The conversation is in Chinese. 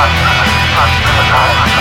Tonight